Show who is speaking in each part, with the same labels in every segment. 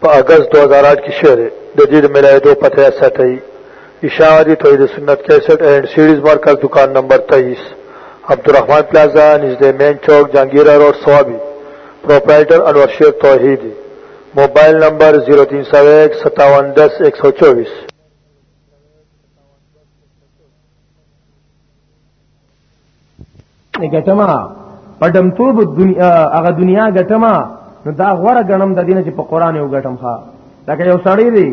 Speaker 1: په اگست 2008 کې شعر د دې د ملایدو پته یا سټي اشاعه دي توحید سنت 61 اینڈ سیریز مرکز دکان نمبر 23 عبدالرحمن پلازا نږدې مین چوک جهانگیرا روډ سوابي پرپرایټر انور شیر توحید موبایل نمبر 03015710124
Speaker 2: ګټما پډم توب دنیا هغه دنیا ګټما نو دا غوړه غنم د دینه چې په قران یو ګټم ښا لکه یو سړی دی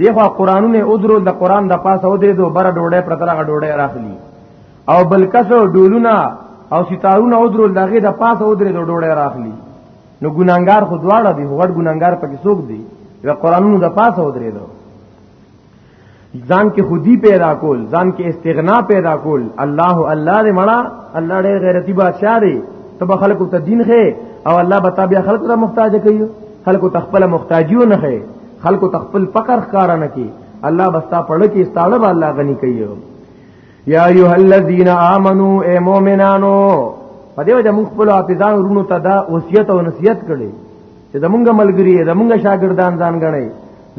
Speaker 2: دیخوا قرانونه او درو د قران د پاسه او دې دو بره ډوړې پرتلغه ډوړې راخلی او بلکسو ډولونه او ستارونه او درو دغه د پاسه او درې ډوړې راخلی نو ګناګار خو دواړه دی غړ ګناګار پکې څوک دی و قرانونو د پاسه او درې دو ځان کې خودي پیدا کول ځان کې استغنا پیدا کول الله الله دې مړه الله دې غیرتی بادشاہ دی تب خلکو ته دین خې او الله بتا بیا خلکو ته محتاج کوي خلکو ته خپل محتاجیو نه خې خلکو ته خپل فقر ښکارا نه کوي الله بستا پړ کې استاړه به الله غني کوي یا ایها الذین آمنو اے مؤمنانو په دې وجه موږ خپل حافظان ورونو ته دا وصیت او نصیحت کړي چې زمونږ ملګری زمونږ شاګردان ځان غني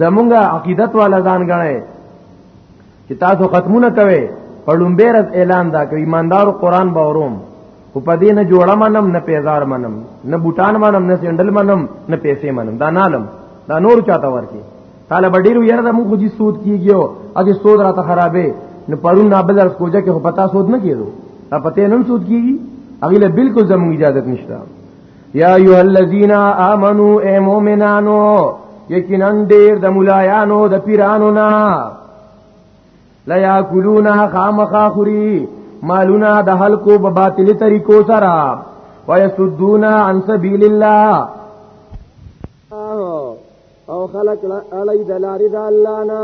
Speaker 2: زمونږ عقیدت والا ځان غني چې تاسو ختمونه کوي په لومبه رز اعلان دا کوي ایماندار قرآن باوروم خو په دې نه جوړه منم نه پیزار منم نه بوتان منم نه سندل منم نه پیسې منم دا نالم دا نور چاته ورکی طالب ډیرو یاره د موږ جی سود کیږي او اګه سود راته خرابې نه پرون نه بل کوجه کې پتا سود نه کیدو دا پته نن سود کیږي اغه له بالکل زموږ اجازه نشته یا ایها الذین آمنو اے مومنانو یقینا ډیر د مولایانو د پیرانو نه لا یاکلون خامخا خوري مالونه د هلکو په باطلی طریقو سره ويسدون عن سبيل الله او خلق علی د لارې د الله نه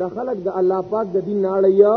Speaker 2: د خلق د الله پاک د دین نه اړیا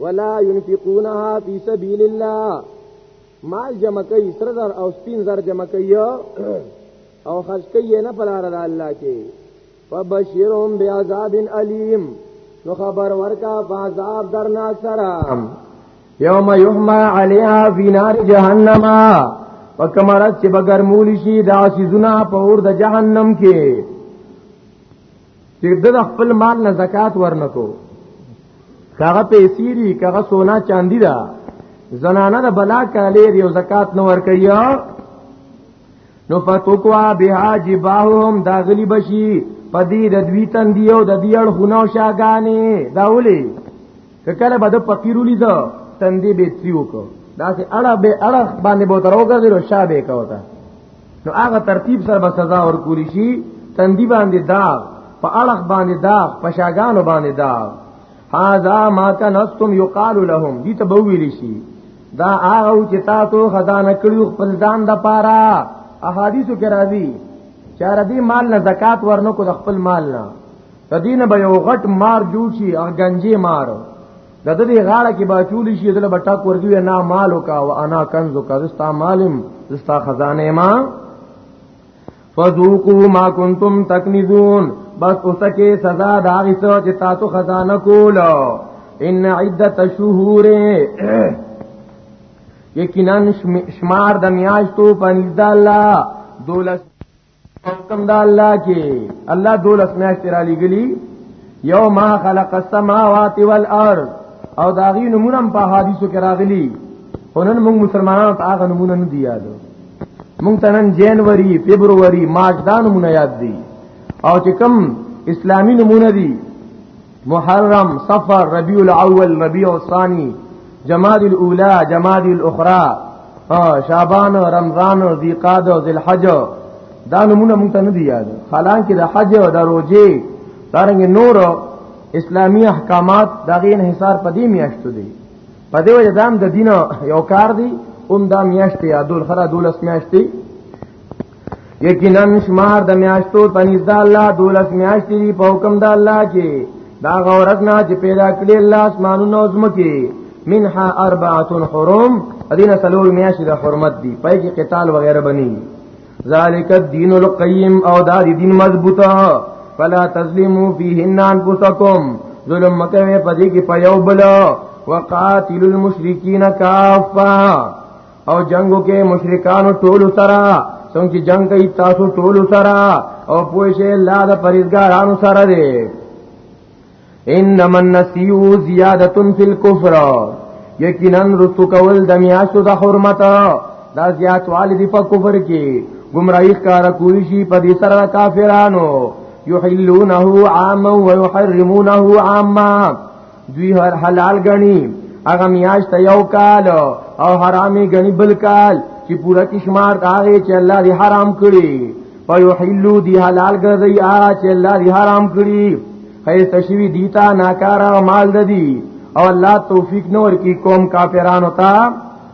Speaker 2: ولا ينفقونها في سبيل الله مال جمع کوي سر زر او سپین زر جمع کوي او خرج کوي نه پر لار د الله کې فبشرهم بعذاب الیم نو خبر ورکا فعذاب درناک سره یوم یحما علیها فی نار جهنم وکمرت چې بغیر مولی شي دا سيزونه په اور د جهنم کې چې د خپل مال نه زکات ورنکو کاغه پیسې دي کاغه سونا چاندی ده زنانه د بلا کاله یو زکات نه ور کوي نو فتوکوا بها جباهم داغلی بشي پدی د دوی تندیو د دیړ خونو شاګانی داولی کله به د فقیرولی ده تندی به تریو کو دا سه اړه به اړه باندې بوتروګه د شابه کوتا نو هغه ترتیب سره به سزا ورکول شي تندی باندې دا په اړه باندې دا په شاګانو باندې دا هاذا ما کنستم یقال لهم دي ته بوویل شي دا هغه چې تاسو خزانه کړیو خپل ځان د پاره احادیثو کې راځي چې ردی مال نه زکات ورنکو د خپل مال نه د دین به یو غټ مار جوړ شي او گنجي مار د دې غاړه کې به چول شي دله بټا کوردی نه مالو کا او انا کنز کا زستا مالم زستا خزانه ما فذوقوا ما کنتم تکنزون بس اوسکه سزا دا غیسو چې تاسو خزانه کولو ان عدت شهور یقینا شمار د میاشتو پنځه الله دولس حکم دا الله کې الله دولس میاشتې را لګلی یو ما خلق السماوات والارض او دا غي نمونه په حدیثو کې راغلی اونن موږ مسلمانانو ته هغه نمونه نه دی یادو موږ ته نن جنوري فبروري مارچ دا نمونه یاد دي او چې کم اسلامی نمونه دي محرم صفر ربيع الاول ربيع الثاني جماد الاولى جماد الاخرى شعبان رمضان ذی قعده ذی الحج دا نمونه مونږ ته نه دی یاد حالانکه د حج او د روزي دارنګ نور اسلامی احکامات دغه انحصار په دې میاشتو دی په دې وجه دام د دین یو کار دی اوم دا میاشت یادول خره دولس میاشت دی یقینا شمار د میاشتو پنځ د الله دولس میاشتې دی په حکم د الله کې دا غورت نه چې پیدا کړی الله اسمانونو زمکه منها اربعه حرم ادینه سلور میاشتې د حرمت دی پای کې قتال وغیرہ بنی ذالک الدین القیم او دا دی دین مضبوطه فلا تظلموا فیهن انفسکم ظلم مکوي پدې کې په یو بل وقاتل المشرکین کافا او جنگو کې مشرکانو ټول سره څنګه چې جنگ کوي تاسو ټول سره او پوه شئ الله د پرېزګارانو سره دی انما النسيو زياده في الكفر یقینا رسو کول د میاشتو د حرمت دا زیات والدی په کفر کې گمراهی کار کوی شي په دې سره کافرانو یحلونه عاما ويحرمونه عاما دوی هر حلال غني هغه میاشت یو کال او حرامي غني بل کال چې پورا کشمار هغه چې الله دې حرام کړی فیحلو دی حلال ګرځي هغه چې الله دی حرام کړی خیست شوی دیتا ناکارا مال ددی او الله توفیق نور کی قوم کافرانو ته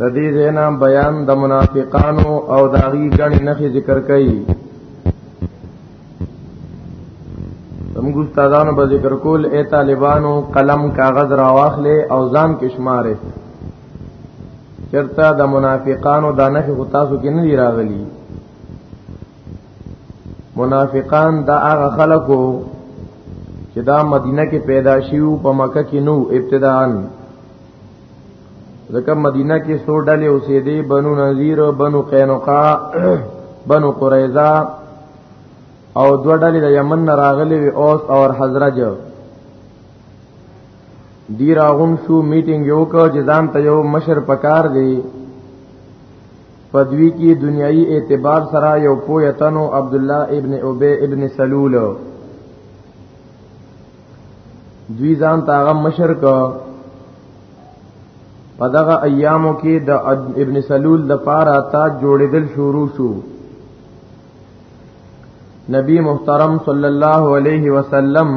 Speaker 2: د دې زینا بیان د منافقانو او داغي غني نخي ذکر کړي زموږ استادانو به ذکر کول اے طالبانو قلم کاغذ را واخلې او ځان کې شمارې چرته د منافقانو د نخي خو تاسو کې نه دی راغلي منافقان دا هغه خلکو چې دا مدینه کې پیدا شیو په مکه کې نو ابتداءً ځکه مدینه کې سو ډلې اوسېدې بنو نذیر بنو قینقاع بنو قریظه او دو ډلې د یمن نه راغلي وي اوس او حضرج دی راغون شو میټینګ یو کو جزام ته یو مشر پکار دی پدوی کی دنیای اعتبار سره یو پویتنو عبد الله ابن ابی ابن سلول دوی ځان ته هغه مشر کو په دغه ایامو کې د ابن سلول د پاره تا جوړېدل شروع شو نبی محترم صلی الله علیه وسلم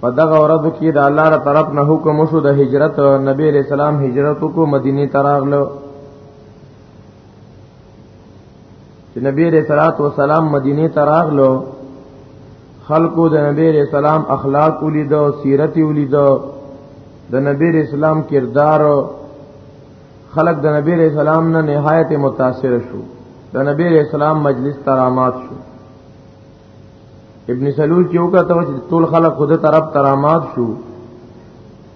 Speaker 2: په دغه ورځ کې د الله تر طرف نه حکم شو د هجرت نبی رسول الله هجرت کو مدینه تراغلو چې نبی رسول الله والسلام مدینه ته راغلو خلقو د نبی رسول الله اخلاق ولیدو سیرت ولیدو د نبی رسول الله کردار خلق د نبی رسول الله نه نهایت متاثر شو د نبی رسول الله مجلس ترامات شو ابن سلول چې وکړه چې ټول خلق خود طرف ترامات شو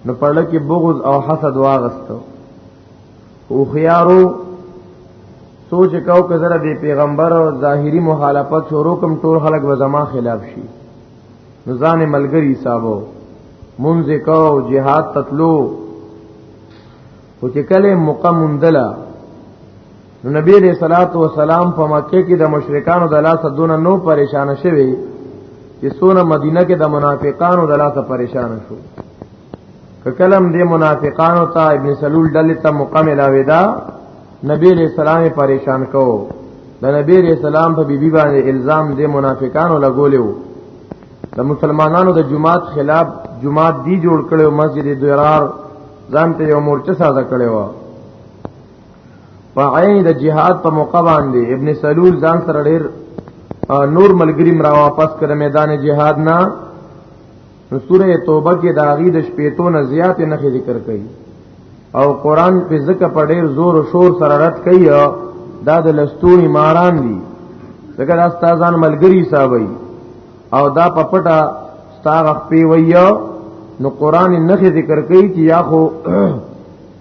Speaker 2: نو پړل کې بغض او حسد واغستو او خيارو سوچ کاو که زره به پیغمبر او ظاهری مخالفت شروع کوم ټول خلک به زما خلاف شي نزان ملګری حسابو منځ کاو جهاد تطلو او چې کله مقام مندلا نو نبی علیہ الصلوۃ والسلام په مکه کې د مشرکانو د لاسه دون نو پریشان شوه چې سونه مدینه کې د منافقانو د لاسه پریشان شو کلم دې منافقانو ته ابن سلول ډلې ته مکمل اویدا نبی علیہ السلام پریشان کو د نبی علیہ السلام په بیبي باندې الزام دې منافقانو لګولیو د مسلمانانو د جماعت خلاف جماعت دی جوړ کړو مسجد درار ځان ته یو مورچه ساده کړو په عین د جهاد په موقع باندې ابن سلول ځان سره ډیر نور ملګری مرا واپس کړ میدان جهاد نه نو سوره توبه کې دا غي د شپېتو نه زیات نه ذکر کړي او قران په ذکر په ډېر زور او شور سره رد کوي دا د لستونی ماران دي ځکه دا استادان ملګری صاحبای او دا په پټه ستاغه پی ویو نو قران نه ذکر کوي چې یا خو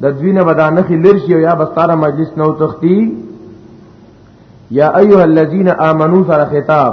Speaker 2: د دوینه بدا نه لرشي یا بستاره مجلس نو تختی یا ایها الذین آمنو سره خطاب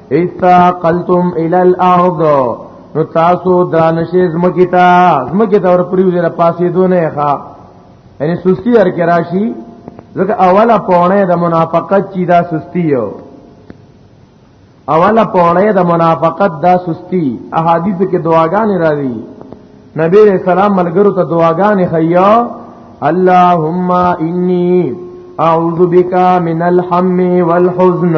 Speaker 2: ایسا قلتم الی الارض نو تاسو درانشې زمکی تا زمکی تا ور پریو زره پاسې دونه ښا یعنی سستی هر کې راشي ځکه اوله پونه د منافقت چې دا سستی یو اوله پونه د منافقت دا سستی احادیث کې دعاګانې راځي نبی رسول الله ملګرو ته دعاګانې خیا اللهم انی اعوذ بک من الحم والحزن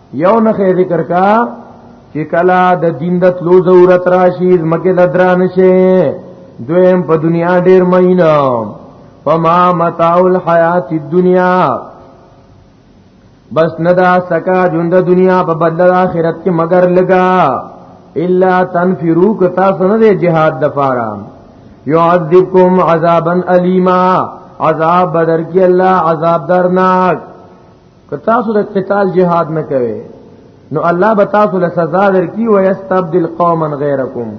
Speaker 2: یو نه ذکر کا چې کلا د دین د تلو ضرورت راشي زمکه لدران شي دویم په دنیا ډیر مینه فما متاع الحیات الدنیا بس ندا سکا جوند دنیا په بدل آخرت کې مگر لگا الا تنفرو ک تاسو نه دی jihad د فارا يعذبكم عذابا الیما عذاب بدر کی الله عذاب درناک که تاسو د قتال جهاد نه کوي نو الله به تاسو له سزا درکړي او یستبدل قوما غیرکم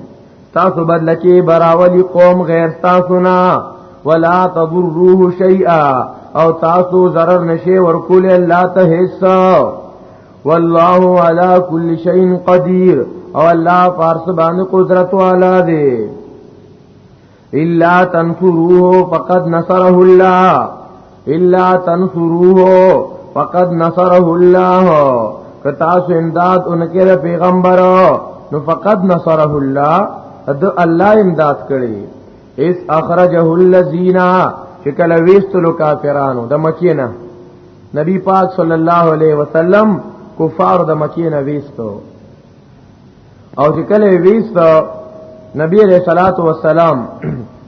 Speaker 2: تاسو بدل کې براولي قوم غیر تاسو نه ولا تضروه شیئا او تاسو zarar نشي ورکول الله ته هیڅ والله على كل شيء قدير او الله فارس باندې قدرت والا دی الا تنصروه فقد نصره الله الا تنصروه فقد نصره الله کتا سو امداد انکه پیغمبر نو فقد نصره الله د الله امداد کړي اس اخرجه الذين شکل ویستلو کافرانو د مکینه نبی پاک صلی الله علیه وسلم کفار د مکینه ویستو او چې کله ویست نبی علیہ الصلات والسلام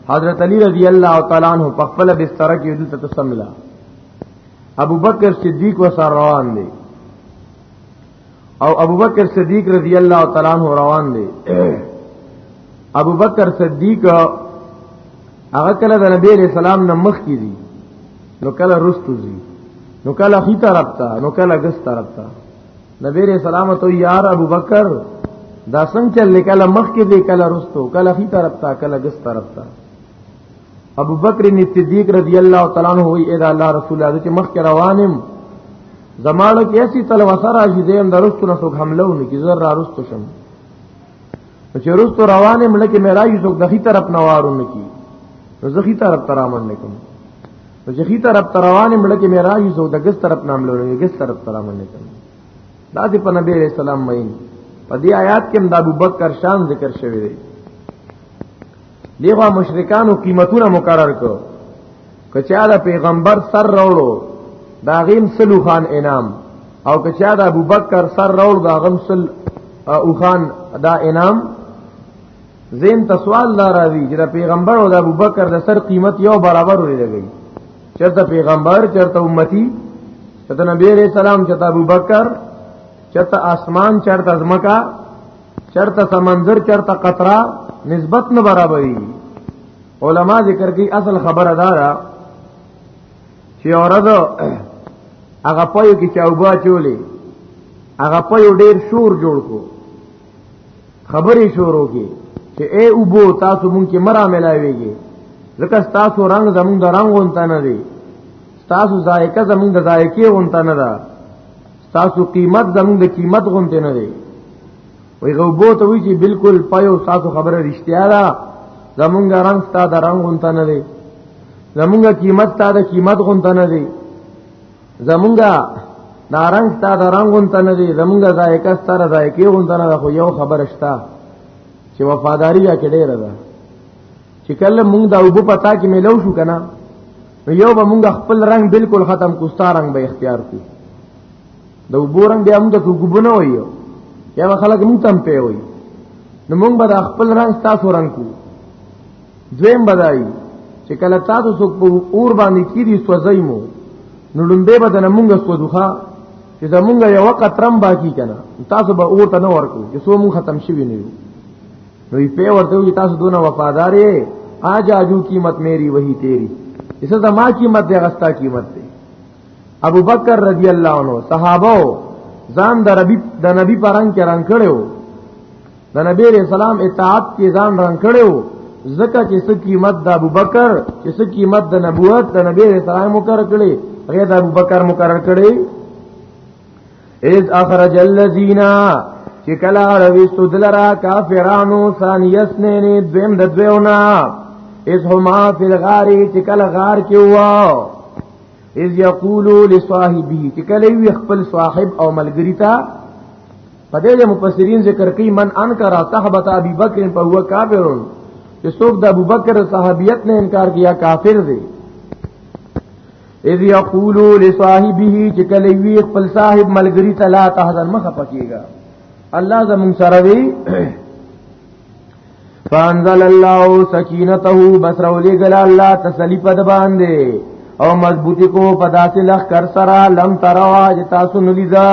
Speaker 2: حضرت علی رضی الله تعالی عنہ په خپل بستر کې یو ته تسملا ابو بکر صدیق و سر روان دی او ابو بکر صدیق رضی الله تعالی عنہ روان دی ابو بکر صدیق هغه کله د نبی علیہ السلام نه مخ کی دي نو کله رستو زی نو کله خی طرف ته نو کله ګس طرف ته نبی رسول سلام تو یار ابو بکر دا څنګه چل کله مخ کې دی کله رستو کله خي طرف تا کله ګس طرف تا ابو بکر صدیق رضی الله تعالی عنہ وی اے الله رسول الله چې مخ کې روانم زمانه کې اسی تل وسر راځي دیم درستو نه څوک حمله ونه کی زر را رستو شم چې رستو روانه ملک مې راځي څوک دخی طرف نوارونه کی زخی طرف ترامن نکم په جخی طرف تروان مړه کې مې راځي زو د ګس طرف نام لوري ګس طرف ترا منډه کوم دا دې په نبی رسول الله مې په دې آیات کې د ابوبکر شان ذکر شوی دی دیغه مشرکانو قیمتونه مقرر کو کچا د پیغمبر سر راوړو دا غیم سلو خان انعام او کچا د ابوبکر سر راوړو دا غم سل او خان دا انعام زین ته سوال لا راځي چې د پیغمبر او د ابوبکر د سر قیمت یو برابر وي لګي چرته پیغمبر چرته امتی چرته نبی عليه السلام چرته ابوبکر چرته اسمان چرته ازمکا چرته سمندر چرته قطرا نسبت نه برابرې علما ذکر کوي اصل خبره دارا چې اورد هغه پيو کې چاوبا چولې هغه پيو ډیر شور جوړ کو خبرې شروع کی چې اے اوبو تاسو مونږ کې مرا ملاويږي ځکه تاسو رنگ زمونږ د رنگ غونته نه دی تاسو ذایقه زمونږ د ذایقې غونته نه ده تاسو قیمت زمونږ د قیمت غونته نه دی وی غوبو ته وی چې بالکل پایو تاسو خبره رښتیا ده زمونږ رنگ تاسو د رنگ غونته نه دی زمونږ قیمت تاسو د قیمت غونته نه دی زمونږه دا رنگ تا دا رنگون ته نه دی زمونږه ذایقه ستاره ذایقه غون ته نه خو یو خبر شته چې وفاداری یا کې ډیره ده چې کله مونږ دا وبو پتا کې ملو شو کنه یو به مونږ خپل رنگ بالکل ختم کوستا رنگ به اختیار کو دا وبو رنگ بیا مونږ ته کوګبونه وایو یا خلک مونږ تم پی وایي نو مونږ به خپل رنگ تاسو رنگ کو دویم بدای چې کله تاسو څوک په اور باندې کیدی سوځای مو نو لومبه بدن مونږه سوځوخه چې زمونږه یو وخت رم باقی کنه تاسو به اور ته نه ورکو چې سو مون ختم شوی نه یو نو یې په ورته وي تاسو دونه وفادار یې آج آجو قیمت میری وہی تیری اسے تو ماں قیمت دے غستا قیمت دے ابو بکر رضی اللہ عنہ صحابہ ځان د ربی د نبی پرنګ کې رنگ کړو د نبی علیہ السلام اطاعت کې ځان رنګ کړو زکه چې څه قیمت د ابوبکر چې څه قیمت د نبوت د نبی علیہ السلام مقرر کړي هغه د ابوبکر مقرر کړي اذ اخرج الذين چې کلا رويستو دلرا کافرانو ثانیس نه نه دویم د دویونا اذ هما فی الغار چې کلا غار کې ووا اذ یقولو لصاحبه چې کله وی خپل صاحب او ملګری ته په دې مفسرین ذکر کوي من انکر صحبت ابي بکر په هو کافر چې څوک د ابو بکر صحابیت نه انکار کیا کافر دی اذ یقول لصاحبه چې کله وی خپل صاحب ملګری ته لا تحزن مخه پکېږي الله زمون سره وی فانزل الله سکینته بسر ولي ګل الله تسلی پد باندې او مضبوطی کو پداسې لخ کر سره لم تروا جتا سن لیدا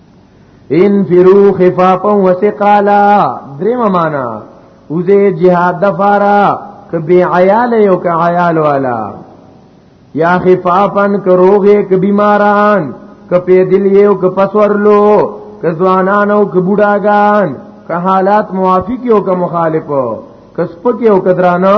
Speaker 2: انفرو خفافا وثقالا دریم معنا وزه جهاد دفارا ک بی عیال یو ک عیال والا یا خفافن ک روغه ک بیماران ک پیدل یو ک پسورلو ک ځوانان او ک بوډاګان ک حالات موافق یو ک مخالفو ک سپک یو ک درانه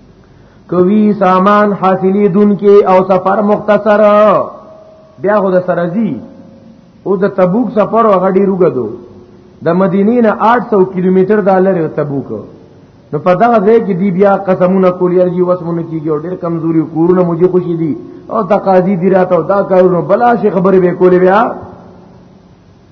Speaker 2: کوي سامان حاصلې دن کې او سفر مختصر بیا خو د سرزي او د تبوک سفر او غډي روګدو د مدینې نه 800 کیلومتر د لری تبوک نو په دغه ځای کې دی بیا قسمونه کول یاري وسمونه کیږي او ډېر کمزوري کورونه موږي خوشي دي او تقاضي دی راته او دا کارونه بلا شي خبرې به کولې بیا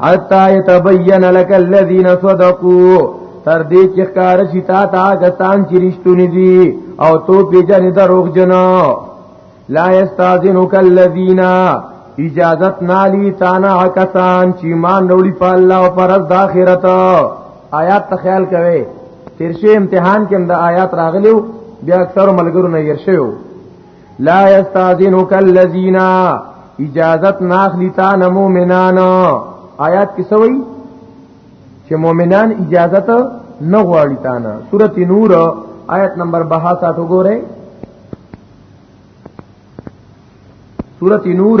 Speaker 2: حتا يتبين لك الذين صدقوا تر دې چې ښکار شي تا ته کسان چې رښتونی دي او تو پیژنې دروغ جنا لا يستاذنك الذين اجازت نالی تانا کسان چې مان وروړي په الله او پر د اخرت آیات ته خیال کوي تیرشه امتحان کې د آیات راغلیو بیا اکثر ملګرو نه ير شوی لا یستاذنک الذین اجازت ناخلی تا نه مؤمنان آیات کې سوئی چې مؤمنان اجازت نه غواړي تا نه سورۃ نور آیت نمبر 62 وګورئ سورۃ نور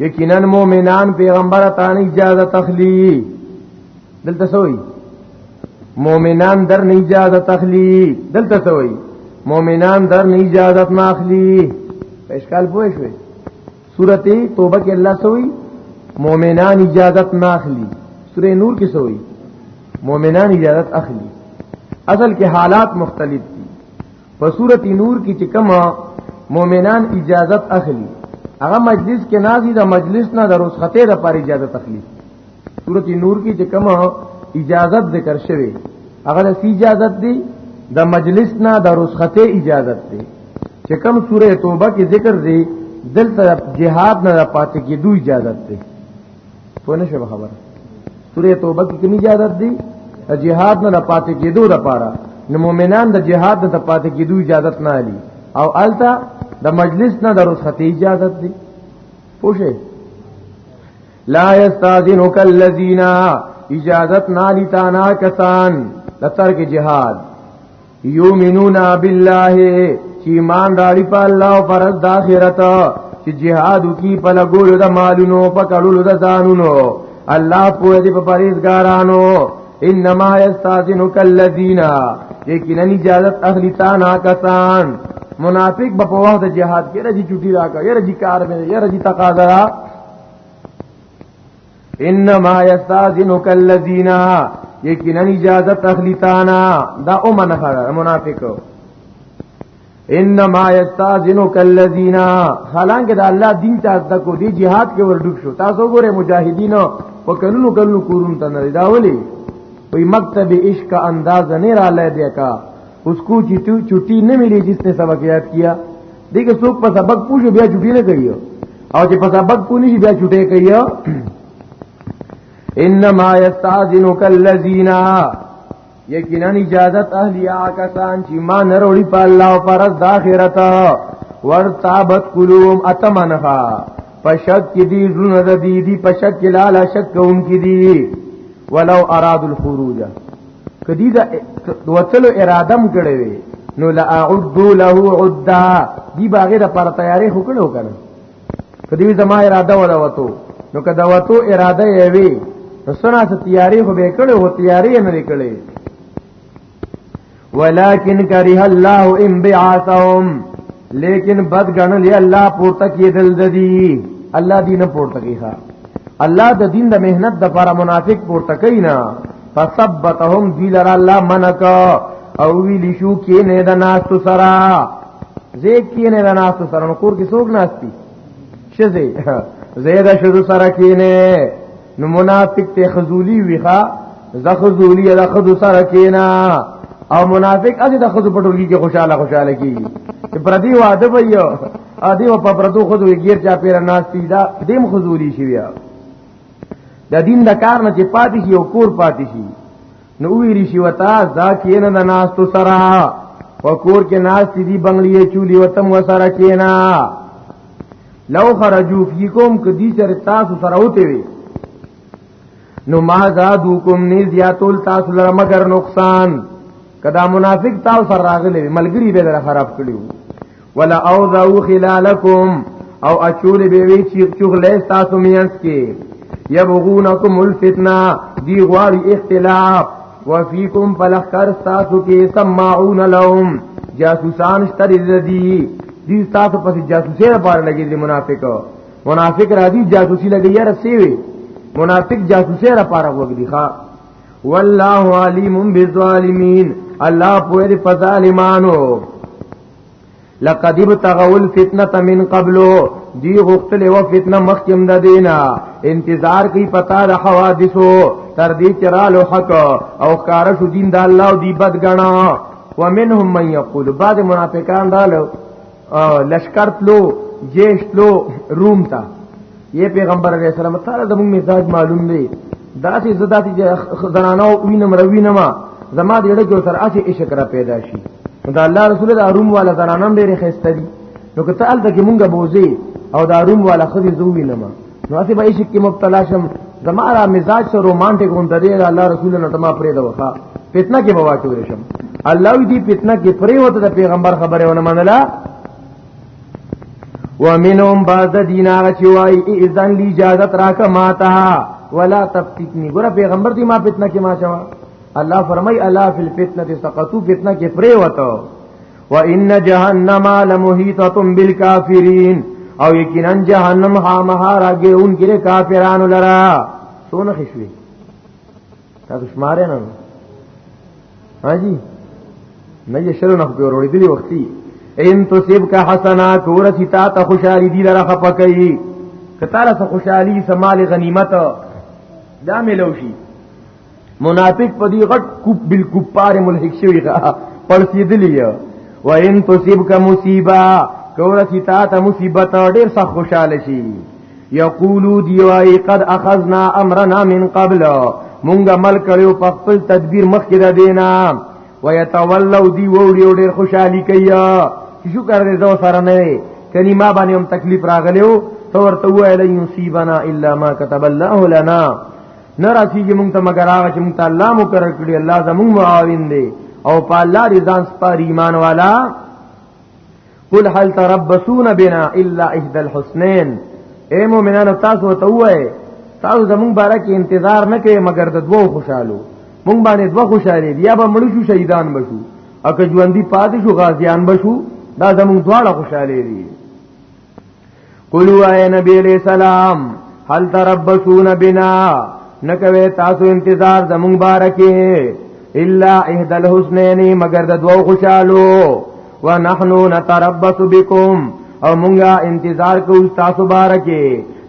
Speaker 2: یقینا مؤمنان پیغمبر ته نه اجازه تخلی دلته سوئی مؤمنان در نه اجازه تخلی دلته سوئی مؤمنان در نه اجازه ماخلی اشکال پوه شوي سورته توبه کې الله سوئی مؤمنان اجازه ماخلی سورې نور کې سوئی مؤمنان اجازت اخلي اصل کې حالات مختلف په سورته نور کې چې کوم مؤمنان اجازت اخلي هغه مجلس کې نازي د مجلس نه د رسخته د پر اجازه تخلي سورته نور کې چې کوم اجازت ذکر شوی هغه د اجازت دی د مجلس نه د رسخته اجازت دی چې کوم سوره توبه کې ذکر دی دلته جهاد نه پاتې کېدو اجازت دی په نشه خبره سوره توبه کې کومي اجازه دي جهاد نه پاتې کېدو لپاره نو مؤمنان د جهاد نه پاتې کېدو اجازه نه لري او التا د مجلس نه د رخصتي اجازه دي پوښه لا یستاذنک الذین اجازت نالی تانا کسان لتر کې جهاد یومنون بالله چې ایمان راړي په الله او فرض د آخرت چې جهاد کی په لګول د مالونو په کړولو د ځانونو الله په دې په پریزګارانو انما یستاذنک الذین یقینا اجازه اخلی تا نا کسان منافق په وخت د جهاد کې راځي چټي راکا یره جی کار مې یره جی تقاضا انما یستاذنک الذین یقینا اجازه تخلیتانا دا او منخره منافق انما یستاذنک الذین حالانکه دا الله دین ته د کو دی jihad کې ور ډوب شو تاسو ګوره مجاهدین په کلونو کلونو کورون ته نه دا ولی وی مکتب عشق انداز نه را لای دی کا اس کو چټي نه ملی جس نے سبق یاد کیا دغه څوک په سبق پوښي بیا چټي نه کوي او چې په سبق پونی شي بیا چټي کوي انما یستاذنک الذین یقینا اجازت اهلی آکسان چې ما نه وروړي په الله او فرض د اخرت ورتابت قلوم اتمنها پشک کی دی زونه د دی دی پشک لالا شک کون کی دی ولو اراد الخروج کدی دا وتلو اراده م کړې وي نو لا اعد له عدا دی باغې د پر تیاری خو کړو کنه کدی زما اراده ولا وته نو کدا وته اراده یې وی نو سنا ته تیاری خو به کړو هو تیاری نه نکړې ولكن كره الله ان بعثهم لیکن بد غنل الله پورته کېدل ددی الله دې نه پورته کیخا الله د دین د مهنت د لپاره منافق پورته کینا فثبتهم ذلر الله منک او ویل شو کې نه د ناس سرا زید کې نه د ناس سرا نو کور کې سوګ ناشتي شزه زید شذو سرا کې نه نو منافق ته خذولی ویخا زخذولی د خذو سره کینا او منافق اځي د خذو پټولګي کې خوشاله خوشاله کیږي چې پردي واده ویو ا دې په پردو خذو غیر چا پیر ناشتي دا دیم خذولی شي بیا د دین د کار نه چې پاتې شي او کور پاتې شي نو ویری شي وتا ذا کین د ناس تو سرا وکور کې ناس دي بنگلې چولی وتم وسره کینا لو خرجو فیکم کدی چر تاسو سره وته وی نو ما زادوکم نی زیاتول تاسو لره مگر نقصان کدا منافق تاسو سره راغلی ملګری به در خراب کړیو ولا اوذو خلالکم او اچول به وی چیغ چوغ لیس تاسو مینس کې یبغونکم الفتنه دی غواړي اختلاف وفیکم فلخر تاسو کې سماعون لهم جاسوسان شتر ذی دي تاسو په جاسوسي لپاره لګي دي منافق منافق را دي جاسوسي لګي یاره سی وي منافق جاسوسي لپاره وګدي ښا والله علیم بالظالمین الله په دې په ظالمانو لقد ابتغوا الفتنه من قبل دی غختل و فتنه مخکم د دینا انتظار کی پتا د حوادثو تر دې چرالو حق او کار شو دین د الله دی بدګنا ومنهم من یقول بعض منافقان رالو لشکر تلو جیش تلو روم تا یہ پیغمبر علیہ السلام تعالی زمون مزاج معلوم دی داسې زداتې زنانو وینم روینم زما دې ډګو سره اسی عشق را پیدا شي دا الله رسول دا روم والا زنانم ډېر خسته دي نو که ته الته کې مونږه بوزي او دا روم والا خدي زوی نه نو اسی به عشق کې مبتلا شم زمارا مزاج سره رومانټیک غوند دی الله رسول نه تما پرې دا وخا فتنه کې بوا چور شم الله دې فتنه کې پرې وته د پیغمبر خبره ونه منله ومنهم بعض دینا چوي اذن لی اجازه راکه ماته ولا تفتنی ګره پیغمبر دې ما فتنه کې ما چوا الله فرمای الا فی الفتنه سقطو فتنه کې پرې وته وان جهنم لمحيطه بالكافرين او یقینا جهنم خامها راګه اون کې کافرانو لرا سونه خشوي تاسو شماره نه حاجی نه یې شرو نه په وروړي دی وختي ان تصيب کا حسنات ورثي تا ته خوشالي دي لره خپکې کتاله خوشالي سمال غنیمت دا ملوشي منافق په دې غټ کوپ بل کوپار ملحق شوی غا پړسیدلی و ان تصيبك مصيبه کوله چې تا ته مصیبت ډیر سخت خوشاله شي یقولو دیوای قد اخذنا امرنا من قبل مونږه مل کړو په خپل تدبیر مخکې را دینا ويتولوا دی وړي ډیر خوشحالي کوي چې شو کار دې زو سره نه وي کني ما باندې هم تکلیف راغلو تو ورته وایله یصيبنا الا ما كتب الله لنا نه راسیږي مونږ ته مگر هغه چې مونږ ته الله مقرر کړی الله زموږ معاون دی او په الله رضان سپار ایمان والا قل هل تربصون بنا الا احدى الحسنين اے مومنانو تاسو ته وای تاسو زموږ باره کې انتظار نه کوي مگر د دوو خوشحالو مونږ باندې دوه خوشاله دي یا به مړ شو شهیدان بشو اګه ژوندۍ پاتې شو غازیان بشو دا زموږ دواړه خوشاله دي قلو اے نبی علیہ السلام حل تربسون بنا نکوي تاسو انتظار زمون بارکه الا احد الحسنین مگر د دوو خوشالو ونحن نتربص بكم او مونږه انتظار کوو تاسو بارکه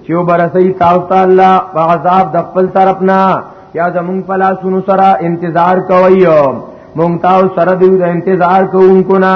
Speaker 2: چې وبرسي تاسو ته الله په عذاب د خپل طرفنا یا زمون په لاسونو سره انتظار کوي مونږ تاسو سره د انتظار کوونکو نه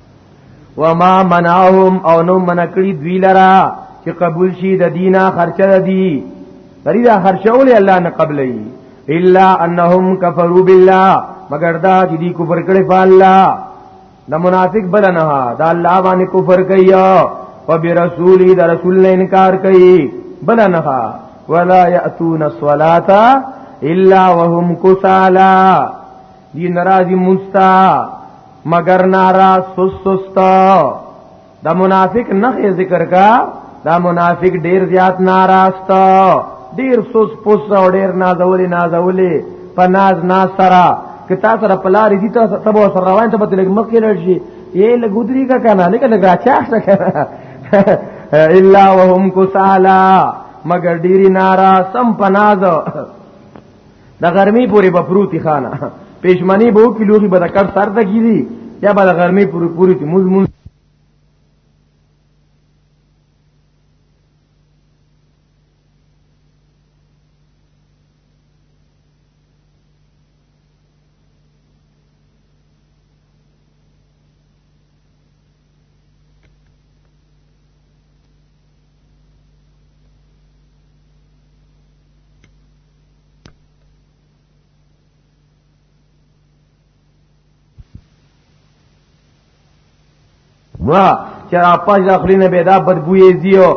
Speaker 2: وما منعهم او نو منکړي دوی لرا چې قبول شي د دینه خرچه د دی فریدا خرچه ولې الله نه قبلې الا انهم کفروا بالله مگر دا چې دی کفر کړي په الله د منافق بل نه دا الله باندې کفر کوي او به رسولي د رسول نه انکار کوي بل نه ولا ياتون الصلاه الا وهم كسالى دی ناراضی مستا مگر نارا سست سست دا منافق نه ذکر کا دا منافق ډیر زیات ناراست ډیر سوس پوس او ډیر نازولې نازولې په ناز ناز سره که تا سره پلار دي ته تبو سره روان ته بتلګ مخ کې لړشي یې لګودري کا کنه لکه لګ راچاخ کنه الا وهم کسالا مگر ډیری نارا سم پناز د غرمې پورې به پروتي خانه پېشمنی به وکړي لوغي به د کټ سر ته کیږي یا به د غرمې پورې پورې ته موږ موږ وا چې اپاش د خپل نه پیدا بدبوې زیو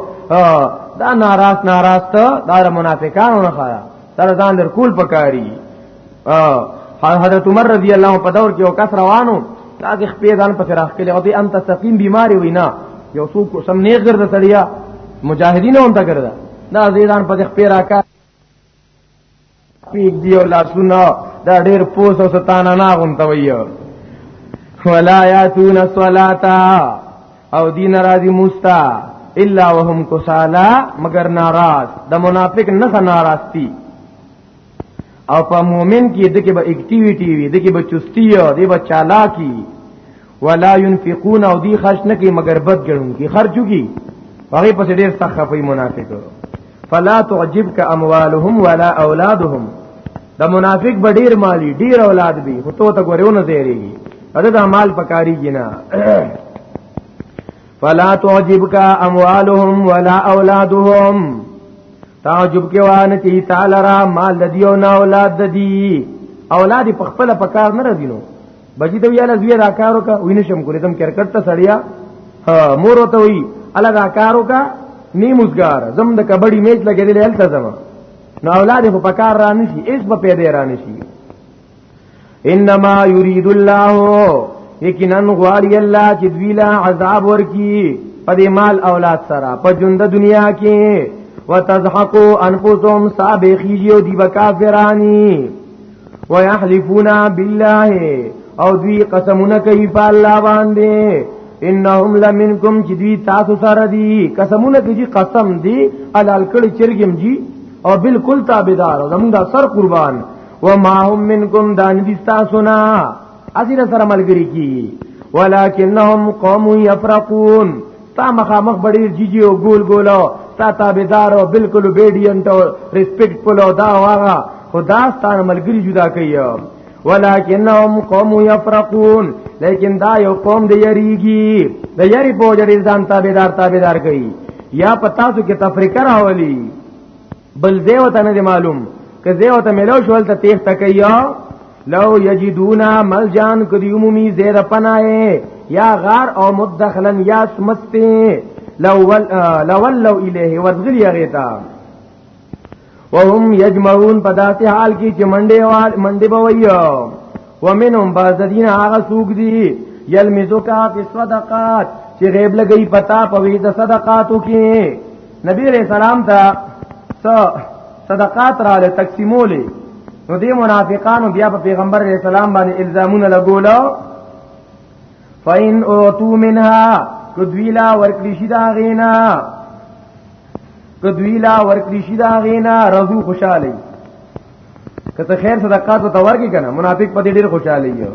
Speaker 2: دا ناراض ناراض ته دا منافقانو نه خاله تر ځان در کول پکاري حضرت عمر رضی الله په دور کې او کس روانو تاسو خپې ځان په فراخ کې او دې انت سقیم بیماری وینا یو څوک سم نه ګرځ تړیا مجاهدین هم تا ګرځا دا زیدان په خپې راکا پیګ دی او لاسونه دا ډېر پوس او ستانه نه غونته ویو ولا یاتون الصلاتا او دین راضی مستا الا وهم کسالا مگر ناراض د منافق نه ناراض دي او په مؤمن کې د کې به اکټیویټی وي د کې به چستی او د به چالاکی ولا ينفقون او دی خرج نه کوي مگر بد ګڼون کی خرجو کی هغه په ډیر سخت خفي منافق فلا تعجبك اموالهم ولا اولادهم دا منافق به ډیر مالی ډیر اولاد به خو ته ته ګورونه زیریږي دا مال پکاري جنا فلا تعجبك اموالهم ولا اولادهم تعجب کې وانه چې تعالی را مال د دیو نه اولاد د دی اولاد په خپل پکار نه راځي نو بجی ته ویاله زوی دا کارو کا وینې شم کولې تم کرکټ ته سړیا ها مور ته وی الله دا کارو کا نیمزګار زم د کبډي میچ لګېدل هلته زما نو اولاد په پکار را نشي ایس په پیدا را نشي انما يريد الله یقینا غواړي الله چې دوی لا عذاب ورکی په دې مال اولاد سره په ژوند دنیا کې وتزحقوا انفسهم سابخیږي او دی بکافرانی ويحلفون بالله او دوی قسمونه کوي په الله باندې انهم لمنکم چې دوی تاسو سره دي قسمونه کوي قسم دي الال کړي چرګم جی او بالکل تابعدار زمونږ سر قربان وما هم منکم دان دستا سنا اسی سره ملګری کی ولکنهم قوم یفرقون تا مخامخ بڑی جیجی او گول گولو تا تابدار او بالکل بیډین ته ریسپیکټ پلو دا واغه خدا ستان ملګری جدا کوي ولکنهم قوم یفرقون لیکن دا یو قوم دی یریږي د یری په وجه ځان تابعدار تابعدار کوي یا پتا څو کې تفریقه راولي بل زیو ته نه معلوم که زیو ته ملو شول ته تیخ تکیا لو یجدونا ملجان کدی عمومی زیر پنائے یا غار او مدخلن یا سمستے لول لولو الیه ورغلی غیتا وهم یجمعون پداسی حال کی چې منډه وال منډه بویو ومنهم بعض دین هغه سوق دی یلمزو کا فی صدقات چې غیب لګی پتا پوی د صدقاتو کې نبی علیہ السلام ته صدقات را له تقسیمولې نو دې منافقانو بیا په پیغمبر علیہ السلام باندې الزامونه لګولو فین اوتو منها کدویلا ورکړي شي دا غینا کدویلا ورکړي شي دا غینا رضو خوشاله کته خیر صدقات ته ورګي کنه منافق په دې ډیر خوشاله یو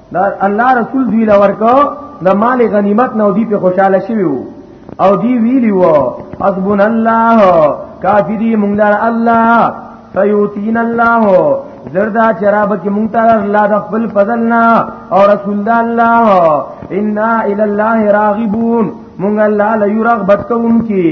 Speaker 2: دا الله رسول دی لورکو د مال غنیمت نو دی په خوشاله شوی وو او دی ویلی وو حسبنا الله کافی دی مونږ لار الله سیوتین الله زردا چرابه کې مونږ ته الله د خپل فضل نه او رسول الله انا الی الله راغبون مونږ الله له رغبت کوونکی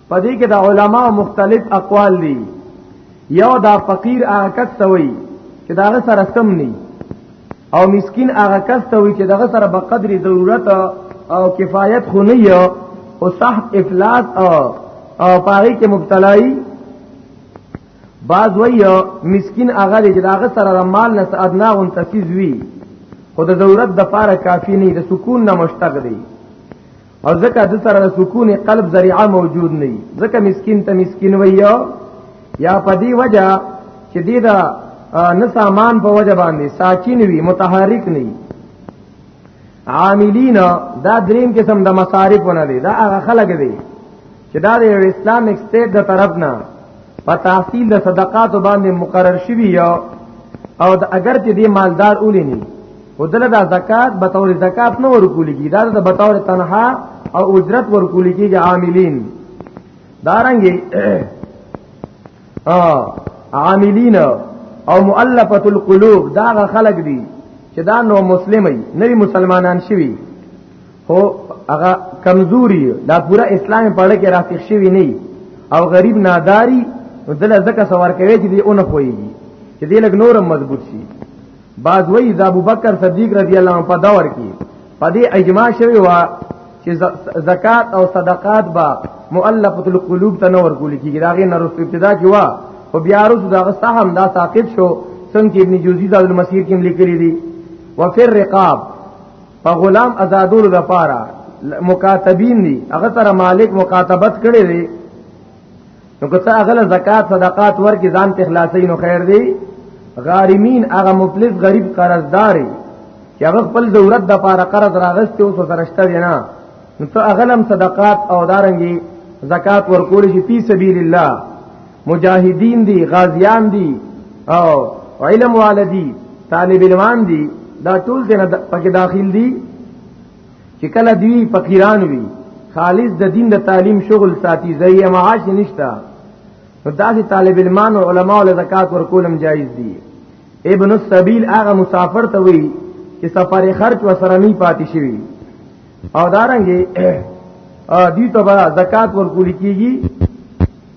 Speaker 2: پدې کې د علما مختلف اقوال دي یو دا فقیر هغه کس ته وي چې دا سره سم نه او مسکین هغه کس ته وي چې دا سره په قدر ضرورت او کفایت خو نه یو او صاحب افلاس او او پاره کې مبتلای بعض وی مسکین هغه دې چې دا سره مال نه ادنا غون تفیز وی خو د ضرورت د پاره کافی نه د سکون نه مشتق دی او ځکه د سره د سکون قلب ذریعہ موجود نه وي ځکه مسكين ته مسكين وایو یا په دې وجہ چې دې دا نه سامان په وجہ باندې ساکن وي متحرک نه وي عاملین دا دریم قسم د مصارف نه دي دا هغه خلک دي چې دا د اسلامیک سټیټ د طرف نه په تحصیل د صدقات باندې مقرر شوی یو او د اگر چې دې مالدار اولینی ودله دا زکات به تور زکات نه ورکول کی دا د بتور تنها او اجرت ورکول کی عاملین دارنګي عاملین او مؤلفه القلوب دا خلق دي چې دا نو مسلمي نه مسلمانان شوي هو هغه کمزوري دا پورا اسلام په اړه کې راسخ شوی نه او غریب ناداری نو دل زکه سوار کوي چې دی اون خوېږي چې دی لګ نورم مضبوط شي بعض وی د ابوبکر صدیق رضی الله عنه په دور کې په دې اجماع شوی و چې زکات او صدقات با مؤلفه القلوب ته نور کول کیږي داغه نرس ابتدا کې وا او بیا روز داغه سهم دا ساقط شو څنګه ابن جوزی د المسیر کې لیکلي دي وفر رقاب په غلام آزادولو لپاره مکاتبین دي هغه سره مالک مکاتبت کړي دي نو که څه هغه زکات صدقات ورکې ځان ته خلاصې نو خیر دی غارمین هغه مفلس غریب قرضداري چې هغه خپل ضرورت د پاره قرض راغسته او سرشته دی نه نو ته هغه لم صدقات او دارنګي زکات ورکول شي په سبیل الله مجاهدین دي غازیان دي او علم والدي طالب علمان دي دا ټول دې پکې داخل دي چې کله دوی فقیران وي خالص د دین د تعلیم شغل ساتي ذریعہ معاش نشتا نو داسې طالب علمان او علما او زکات ورکولم جایز دي ابن السبیل هغه مسافر ته وی چې سفر خرج وسره نه پاتې شي او دارنګي دوی ته زکات ورکول کیږي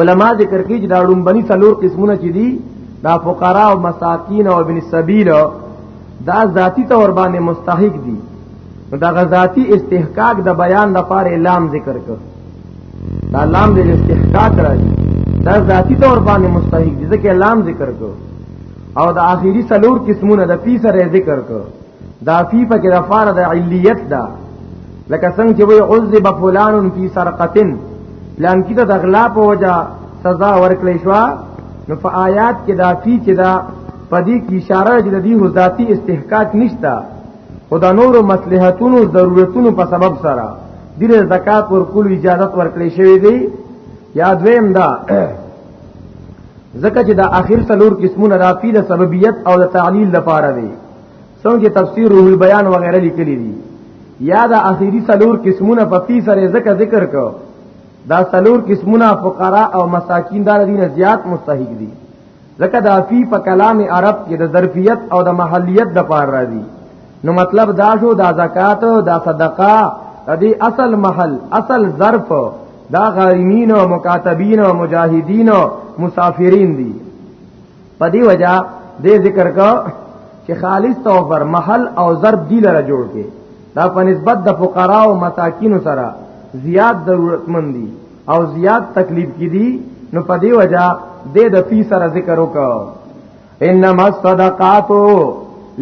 Speaker 2: علما ذکر کوي چې دا ډومبني څلور قسمونه چې دي دا فقرا او مساکین او ابن سبیل دا ذاتی تور باندې مستحق دي دا غذاتی استحقاق د بیان د پاره اعلام ذکر کړ دا لام د استحقاق راځي دا ذاتی تور باندې مستحق دي ځکه اعلام ذکر کړ او د اخیری څلور قسمونه د پی سره ذکر کړ دا فی په کې د فار د علیت دا لکه څنګه چې وی عذب فلان فی سرقتن پلان کې د غلا په وجا سزا ورکړې شو نو په آیات کې دا فی چې دا پدې کې اشاره چې د دې ذاتی استحقاق نشتا خدا نور مصلحتونو ضرورتونو په سبب سره دله زکات ورکول اجازه ورکړې شوې دی یاد ویم دا زکه چې دا اخر څلور قسمونه رافی د سببیت او د تعلیل لپاره دی څنګه تفسیر روح البیان وغیرہ لیکلی دي یا دا اخیری سلور قسمونه په فی سره ذکر ذکر کو دا سلور قسمونه فقرا او مساکین دار دین زیات مستحق دي ځکه دا فی په کلام عرب کې د ظرفیت او د محلیت د پار راځي نو مطلب دا شو دا زکات دا صدقه د دې اصل محل اصل ظرف دا غارمین او مکاتبین او مجاهدین او مسافرین دي په دې وجہ دې ذکر کا چې خالص طور پر محل او ضرب دی لره جوړ کې دا په نسبت د فقرا او مساکین سره زیات ضرورتمند دي او زیات تکلیف کې دي نو په دې وجہ دې د فی سره ذکر وکاو انما الصدقات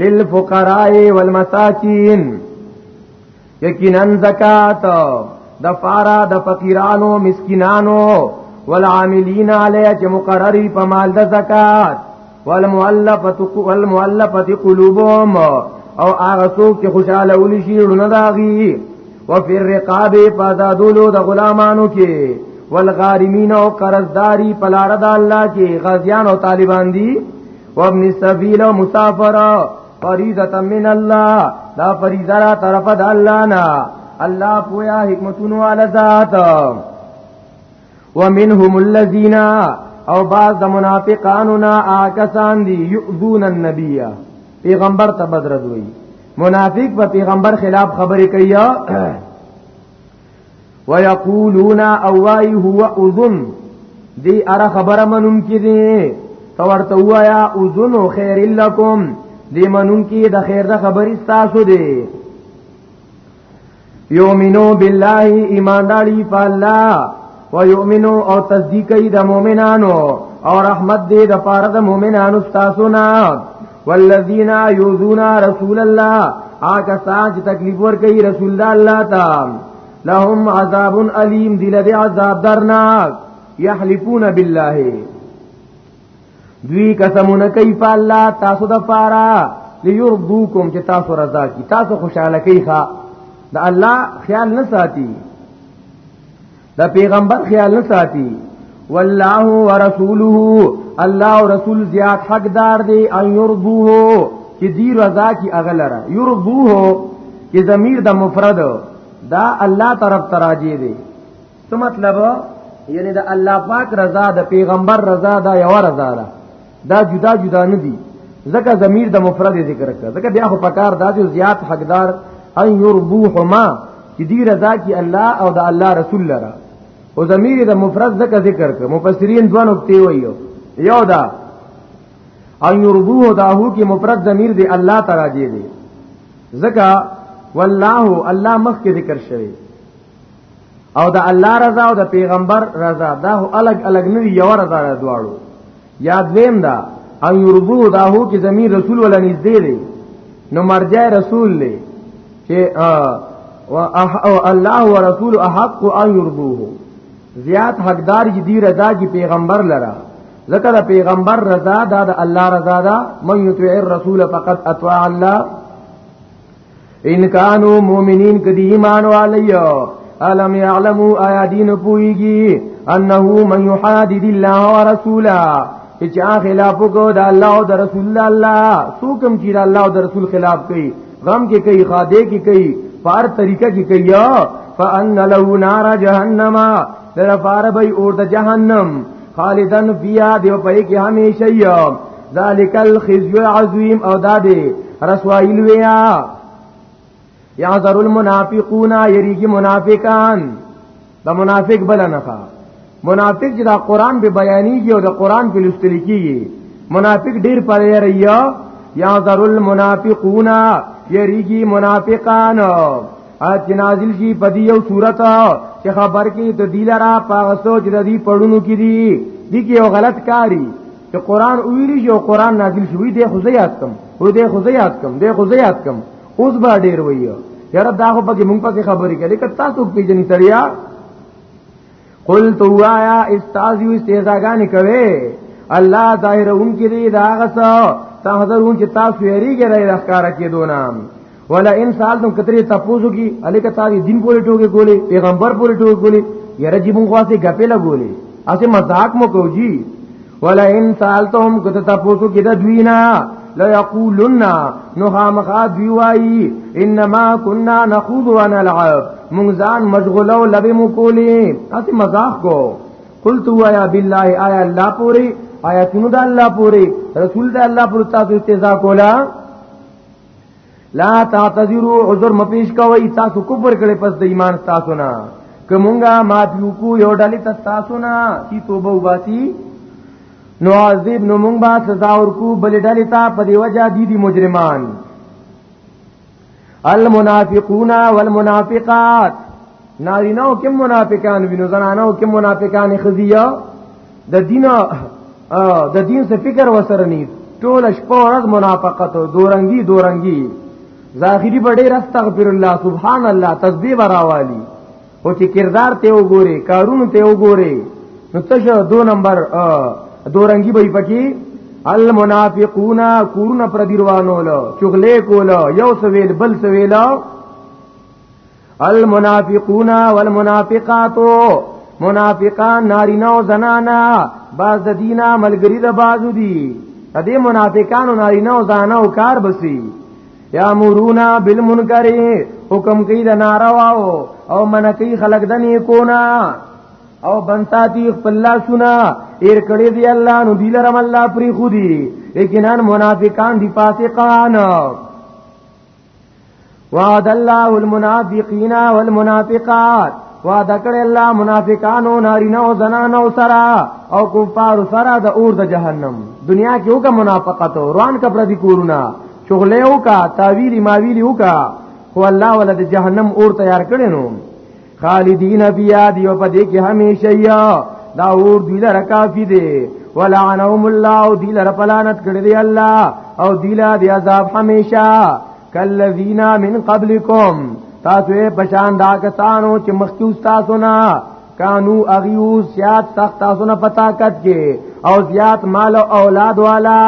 Speaker 2: للفقراء والمساکین یقینا زکات د فارا د فقیرانو مسکینانو والعاملین علی چې مقرری په مال د زکات والمؤلفه والمؤلفه قلوبهم او هغه څوک چې خوشاله ولي شي ورونه داغي وفي الرقاب فزادولو د غلامانو کې والغارمین او قرضداری پلار د الله کې غازیان او طالبان دي وابن السبیل او مسافر فریضه من الله دا فریضه را طرف د الله نه الله پویا حکمتونو علی ذات ومنهم الذين او بعض د منافقانو نا آکسان دی یؤذون النبی پیغمبر ته بدرد وی منافق په پیغمبر خلاف خبرې کوي ويقولون اوای هو اذن دی اره خبره منون کی دی تو ورته وایا اذن خیر لکم دی منون کی د خیر د خبرې تاسو دی یومنو بالله ایمانداری په الله ويؤمنو او تصدیق کوي د مؤمنانو او رحمت دې د پاره د مؤمنانو تاسو نه والذین یؤذون رسول الله آکه ساج تکلیف ور کوي رسول الله تعالی لهم عذاب الیم دل دې عذاب درناک یحلفون بالله دوی قسمونه کوي په الله تاسو د پاره ليرضوکم چې تاسو رضا کی تاسو خوشاله کوي ښا د الله خیال نه ساتي د پیغمبر خیال نه ساتي والله ورسوله الله او رسول زیات حقدار دی ان يرضوه چې دی رضا کی اغلره يرضوه چې ضمیر د مفرد دا الله طرف تراجی دی څه مطلب یعنی د الله پاک رضا د پیغمبر رضا دا یو رضا ده دا جدا جدا نه دي ځکه ضمیر د مفرد ذکر کړه ځکه بیا خو پکار دا چې زیات حقدار ان یربوهما چې دی رضا کی الله او د الله رسول لره او ضمیر د مفرد ځکه ذکر کړه مفسرین دوه نقطې وایو یو دا ان یربوه دا هو کې مفرد ضمیر دی الله تعالی دی ځکه والله الله مخ کې ذکر شوی او د الله رضا او د پیغمبر رضا دا هو الګ الګ نه یو رضا را دواړو یاد ویم دا ان یربو دا هو چې زمي رسول ولا نږدې دی نو مرجع رسول دی چې او الله او رسول احق ان یربوه زیات حقدار چې دی رضا چې پیغمبر لره ذکر پیغمبر رضا دا د الله رضا دا من یطیع الرسول فقط اطاع الله ان کانو مومنین کدی ایمان والی الم یعلمو آیا دین پویگی انه من یحادد الله ورسوله چې هغه خلاف کو د الله او د رسول الله سو کوم چې د الله او د رسول خلاف کوي غم کې کوي خاده کې کوي فار طریقه کې کوي فان له نار جهنم در فار به اور د جهنم خالدن فیا دی په کې همیشه یو ذالک الخزي العظیم او دا دی رسوایل ویا یعذر المنافقون یریږي منافقان دا منافق بل نه ښا منافق چې دا قران به بیانېږي او دا قران په لستل کېږي منافق ډیر پرې ریا یعذر المنافقون یریږي منافقان اج نازل شي په دې یو صورت چې خبر کې د دلارا پاغسو چې د دې پړونو کې دي دي کې یو غلط کاری چې قران ویری یو قران نازل شوی دی خو زیات کم او دی خو زیات کم دی خو زیات کم اوس به ډیر وایو یاره دا خو پکې مونږ پکې خبرې کړي که تاسو پیژنې تړیا قل تو آیا استازیو استهزاګانې کوي الله ظاهرون کې دی دا غسه تحذرون چې تاسو یې ریګره راخاره کېدو نام ولا ان سال تم کترې تاسو کی الیک تاسو دین پورې ټوګه ګولې پیغمبر پورې ټوګه ګولې یره جی مونږ واسه غپې لا ګولې اسه مذاق مو کو جی ولا ان سال تم کترې تاسو کی دا دوینا لا یقولن نو خامخا دی وای انما كنا نخوض ونلعب مونږ ځان مشغوله او لبه مو کولې اسه مذاق کو قلت وایا بالله آیا الله پوری آیا شنو د الله پوری رسول د الله پوری تاسو استهزاء کولا لا تعتذروا عذر مپیش کوي تاسو کفر کړي پس د ایمان تاسو نه کومګه ما دیو کو یو ډلې ته تاسو نه کی توبه وباسي نو عذاب نو مونږ با سزا ورکو بل ډلې ته په دی وجہ دي دي مجرمان المنافقون والمنافقات نارینو کې منافقان وینو زنانو کې منافقان خزیه د دین د دین څخه فکر وسره نه ټول شپه ورځ منافقت او دورنګي دورنګي ظاهری بډې استغفر الله سبحان الله تسبیح براوالی او چې کردار ته وګوري کارونه ته وګوري نو تشه دو نمبر دورنګي به پکې المنافقون کورونه پر دیروانو له چغلې کوله یو سویل بل سویلا المنافقون والمنافقات منافقان نارینه او زنانا باز د دینه ملګری د بازو دي د دې منافقانو نارینه او زنانا او کار بسی یا مورونا بالمنکر حکم کوي د ناروا او من کوي خلق د نیکونا او بنساتی خپل لا سنا ایر کړي دی الله نو دی لرم الله پری خودي یقینا منافقان دی فاسقان وعد الله المنافقین والمنافقات وعده کړی الله منافقانو نارینه او زنانو سره او کفار سره د اور د جهنم دنیا کې وکه منافقت او روان کا پر دي کورونا چغله وکا تاویلی ماویلی وکا خو الله ولد جهنم اور تیار کړي نو خالدین فیها دی په دې کې همیشه یا دا اور دی لره کافی دی ولعنهم الله او دی لره پلانت کړی دی الله او دی لره دی عذاب همیشه کلذینا من قبلکم تاسو یې پشان دا کسانو چې مخکې تاسو نه کانو اغیو زیاد سخت تاسو نه پتا کټ کې او زیاد مال او اولاد والا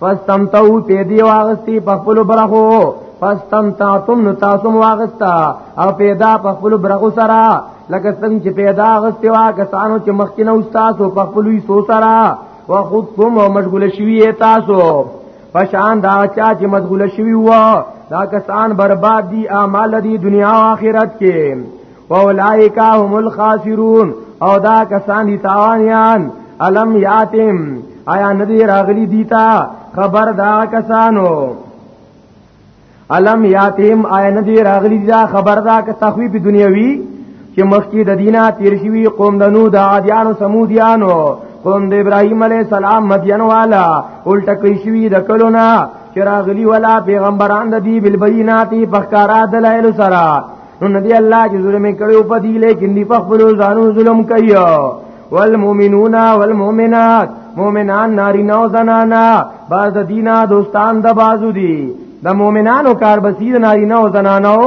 Speaker 2: فاستمتعو ته دی واغستی په خپل برخو فاستمتعتم نو تاسو واغستا او پیدا په خپل برخو سره لکه څنګه چې پیدا غستی وا کسانو چې مخکینه استاد او په خپل وی سو سره وخذتم او مشغول شوی تاسو پشان دا چا چې مشغول شوی و دا کسان برباد دي اعمال دي دنیا او آخرت کې واولائک هم الخاسرون او دا کسان دي تاوانيان الم یاتم آیا ندی راغلی دیتا خبر دا کسانو الم یاتم آیا ندی راغلی دا خبر دا که تخویب دنیوی چې مخکې د دینه تیر شوی قوم د نو د عادیانو سمودیانو قوم د ابراهیم علی السلام مدین والا الټه کوي شوی د کلونا چې راغلی ولا پیغمبران د دی بالبیناتی پخکارا دلایل سره نو ندی الله چې ظلم کړو په دې لیکن دی په خپل ځانو ظلم کوي والمؤمنون والمؤمنات مؤمنان نارینه او زنانا باز دینا دوستان د بازو دي د مؤمنانو کار بسیر نارینه او زنانو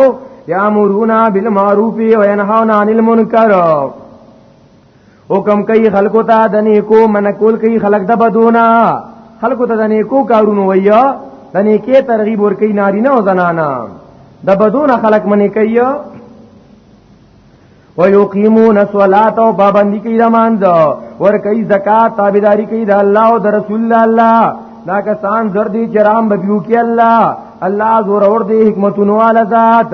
Speaker 2: یامرونا بالمعروف و ینهون عن المنکر حکم کوي خلکو ته د نیکو منکول کوي خلک د بدونا خلکو ته د نیکو کارونو ویا د نیکه ترغیب ور کوي ناری نه او زنانا د بدونا خلک منی کوي و یقیمون الصلاۃ او پابندی کوي د مانځ ور کوي زکات تابعداري کوي د الله او د رسول الله دا کسان زر دي چرام بيو کې الله الله زور اور دي حکمتونو والا ذات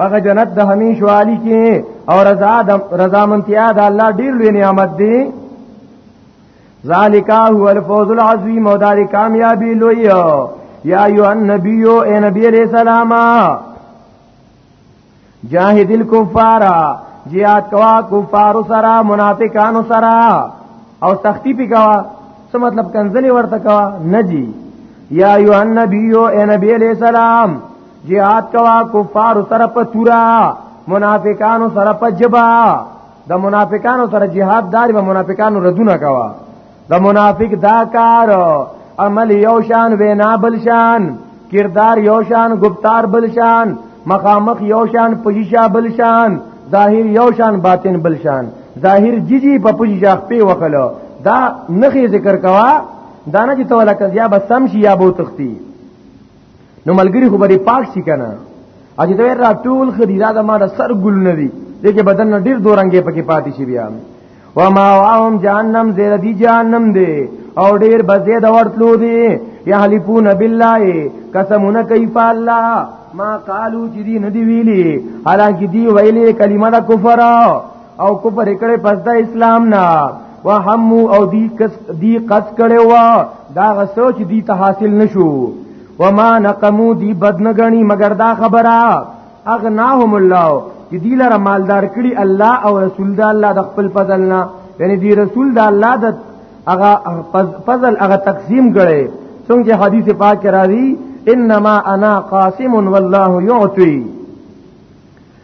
Speaker 2: هغه جنت د همیش والی کې او رضا د رضا منتیا د الله ډیر لوی نعمت دی ذالک هو الفوز العظیم او دار کامیابی لوی یا ایو النبی اے نبی علیہ السلام جاهد الكفار جهاد کوا کفار سرا منافقان سرا او سختی پی کوا څه مطلب کنزلی ورته کوا نجی یا ایو النبی اے نبی علیہ السلام جهاد کوا کفار سره په تورا منافقانو سره په جبا د منافقانو سره جهاد دار به منافقانو ردونه کوا د منافق دا کار عمل یو شان وینا بل شان کردار یو شان گفتار بل شان مخامخ یو شان پوزیشا بل شان ظاهر یو شان باطن بل شان ظاهر جیجی په پوزیشا په وخلو دا نخې ذکر کوا دانه چې تولا کزیا به سم شي یا بو تختی نو ملګری خو به پاک شي کنه اجي دا را ټول خدیرا د ما سر ګل نه دي دغه بدن ډیر دورنګې پکې پاتې شي بیا و ما واهم جهنم زیر دی جهنم دی او ډیر بزید ورتلو دی یحلفون بالله قسمون کیف الله ما قالو چې دی ندی ویلی حالانکه دی ویلی کلمه د کفر او کفر کړي پس د اسلام نه وهمو او دی کس دی قص کړي وا دا غسو چې دی ته حاصل نشو وما نقمو دی بدنګنی مگر دا خبره اغناهم الله چې دی لره مالدار کړي الله او رسول دا الله د خپل فضل نه یعنی دی رسول دا الله د هغه فضل هغه تقسیم کړي څنګه حدیث پاک راځي انما انا قاسم والله يعطي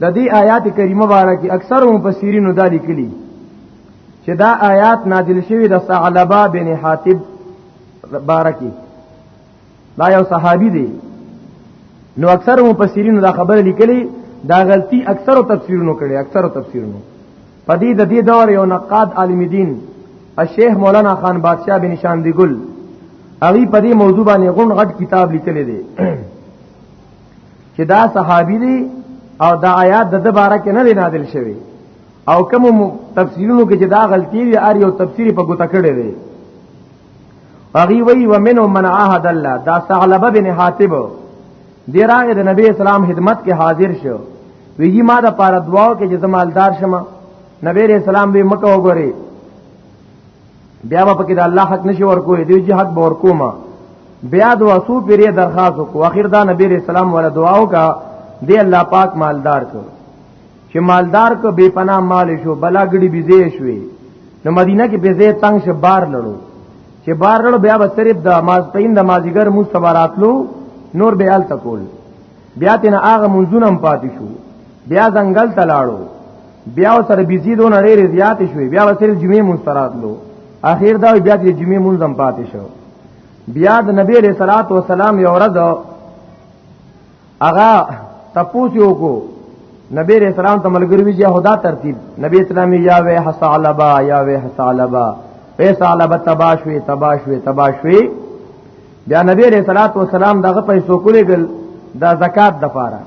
Speaker 2: د دې آیات کریمه باره کې اکثر مفسرینو دا لیکلي چې دا آیات نازل شوی د ثعلبه بن حاتب باره کې دا یو صحابي دی نو اکثر مفسرینو دا خبره لیکلي دا غلطي اکثر تفسیرونو کړي اکثر تفسیرونو په دې د دې دور یو نقاد عالم دین الشیخ مولانا خان بادشاہ بن شاندی ګل هغه په دې موضوع باندې غون غټ کتاب لیکلی دی چې دا صحابي دي او دا آیات د د باره کې نه دی نازل شوی او کوم تفسیرونو کې چې دا غلطي وي ار یو تفسیری په ګوته کړی دی اغي وی ومنو من عهد الله دا ثعلبه بن حاتب دی راغه د نبی اسلام خدمت کې حاضر شو ویږي ما د پاره دعا کې چې زمالدار شمه نبی رسول الله به مکه وګوري بیا به پکې د الله حق نشي ورکوې دی چې حق به ورکوما بیا د واسو پیرې درخواست وکړو اخر دا نبی رسول الله ولا دعا وکا دی الله پاک مالدار کو چې مالدار کو بے پناه مال شو بلاګړي بيزې شوې نو مدینه کې بيزې تنگ شه بار لړو چې بار لړو بیا به صرف د ماز پین د مازیګر مو سباراتلو نور به ال تکول بیا تینا هغه منځونه هم پاتې شو بیا ځنګل ته لاړو بیا سره بيزي دون ډېر زیات شوې بیا وسیل جمعې مسترات لو اخیر دا بیا د جمعې منظم پاتې شو بیا د نبی له صلوات و سلام یو ورځ اغا تپوس یو کو نبی له سلام ته ملګری وی یا خدا ترتیب نبی اسلام یا وه حسالبا یا وه حسالبا پیسالبا تباشوي تباشوي تباشوي بیا نبی علیہ الصلوۃ والسلام دغه پیسو کولېګل دا زکات د پاره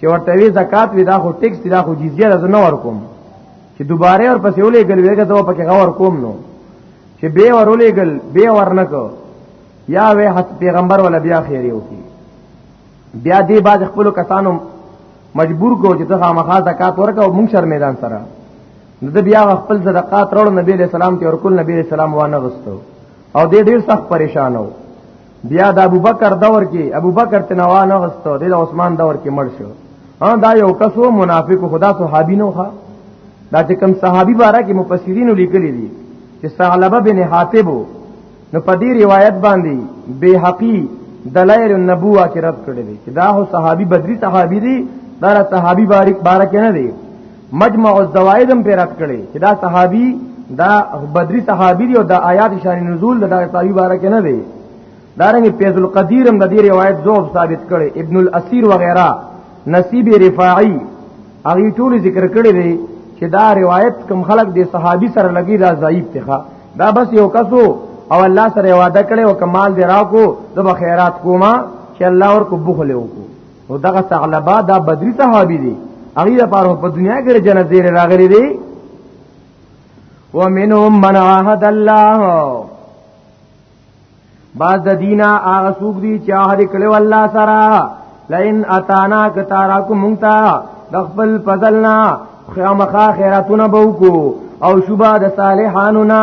Speaker 2: چې ورته وی زکات وی دا خو ټیکس دا خو جزیه راز نه ورکوم چې دوباره ور پسې ولېګل ویګه ته پکې غور کوم نو چې به ور ولېګل به ورنکو یا وې حت پیغمبر ولا بیا خیره وکي بیا دې باز خپل کسانو مجبور کو چې ته خامخا زکات ورکو مونږ شر میدان سره نو د بیا خپل صدقات راړو نبی له سلام ته ورکول نبی له سلام وانه غستو او دې ډیر سخت پریشان وو بیا د ابوبکر دور کې ابوبکر تنوانه غستو د عثمان دور کې مړ شو ان دا یو کس وو منافق خدا صحابي نو ښا دا چې کوم صحابي بارا کې مفسرین لیکلي دي چې ثعلبه بن حاتب نو په دې روایت باندې بیهقی دلائل النبوه کې رد کړی دی چې دا هو صحابي بدري صحابي دی دا صحابي بارک بارک نه دی مجمع الزوائد هم پیرات کړي چې دا صحابي دا بدری صحابي دی او دا آیات شان نزول دا صحابي باره کې نه دی دارنګ فیض القدیر هم د دې روایت ذوب ثابت کړي ابن الاسیر وغیرہ نصیب رفاعی هغه ټول ذکر کړي دي چې دا روایت کم خلق د صحابي سره لګي دا ضعیف تخا دا بس یو کسو او الله سره وعده کړي او کمال دی راکو د خیرات کوما چې الله ورکو بخله وکړو او دغه ثعلبه دا بدری صحابي دي هغه لپاره په دنیا کې جنت دی راغلي دي ومنهم من عهد الله بعض د دینه هغه څوک دي چې هغه کړو الله سره لئن اتانا کتارا کو مونتا د خپل فضلنا خامخا خیراتونه بوکو او شوبا د صالحانو نه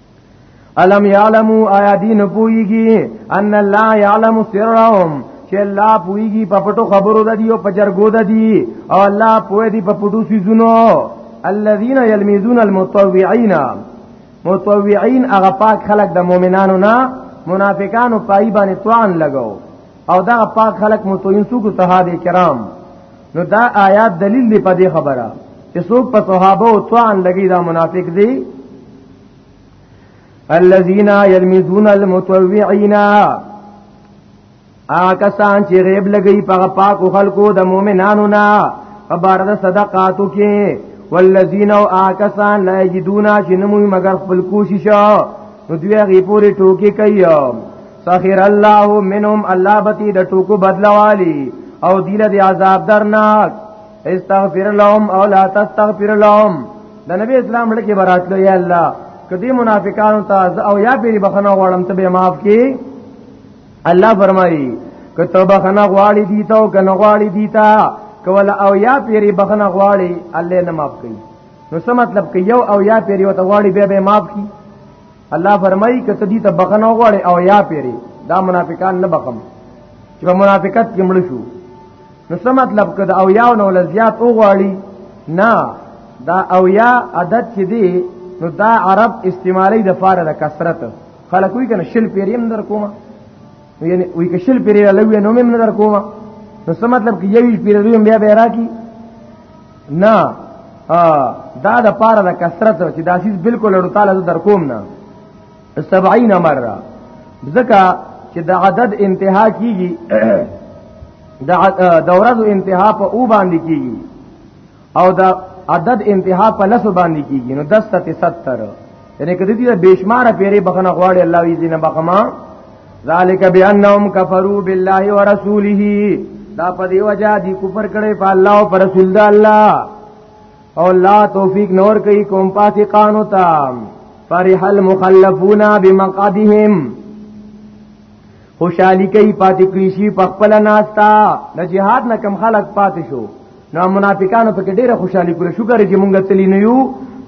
Speaker 2: الم یعلمو آیا دین پویږي ان الله یعلم سرهم چې الله پویږي په پټو خبرو د دی او په جرګو د دی او الله پوی دی په پټو سيزونو الذين يلمزون المتطوعين متطوعين هغه پاک خلق د مؤمنانو نه منافقانو پای باندې توان لګاو او دا پاک خلق متطوعين سو کو صحابه کرام نو دا آیات دلیل دی په دې خبره چې څوک په صحابه او توان لګي دا منافق دی الذين يلمزون المتوعين آکسان چې غیب لګئی په پاکو خلکو د مؤمنانو نه خبر د صدقاتو کې والذین او آکسان لا یجدونا چې نموي مگر خپل کوشش نو دوی غي پوری ټوکی کوي سخر الله منهم الله بتی د ټوکو بدلوالی او دیل دی عذاب درناک استغفر لهم او لا تستغفر لهم د نبی اسلام لکه براتلو یا الله کدی منافقانو ته او یا پیری بخنه غواړم ته به معاف کی الله فرمایي کته بخنه غواړي دی ته او کنه غواړي دی ته کولا او یا پیری بخنه غواړي الله نه معاف کوي نو څه مطلب کې یو او یا پیری وته غواړي به به معاف کی الله فرمایي کته دی ته بخنه غواړي او یا پیری دا منافقان نه بخم چې منافقت کې مړ شو نو څه مطلب کده او یاو نو لزیات او غواړي نه دا او یا عدد چې دی نو دا عرب استعمالی د فار د کثرت خلک وی کنه شل پیریم در کومه یعنی وی که شل پیری لوی نو مم در کومه نو څه مطلب کې یوی پیری بیا بیا راکی نه دا د پاره د کثرت چې داسیس بالکل ورتاله در کوم نه 70 مره ځکه چې د عدد انتها کیږي د دورزو انتها په او باندې کیږي او د عدد انتها په لس باندې کیږي نو 10 ته 70 یعنی کدی دې بشمار پیری بخنه غواړي الله وی دینه بخما ذالک بانهم کفروا بالله ورسوله دا په دی وجہ دی کفر کړي په الله او پر رسول الله او الله توفیق نور کوي کوم پاتې قانو ته فرح المخلفون بمقعدهم خوشحالی کوي پاتې کلیشي په خپل ناستا د جهاد نه کم خلق پاتې شو نو منافقانو په کې ډیره خوشحالي کوله شکر چې مونږ تلی نه یو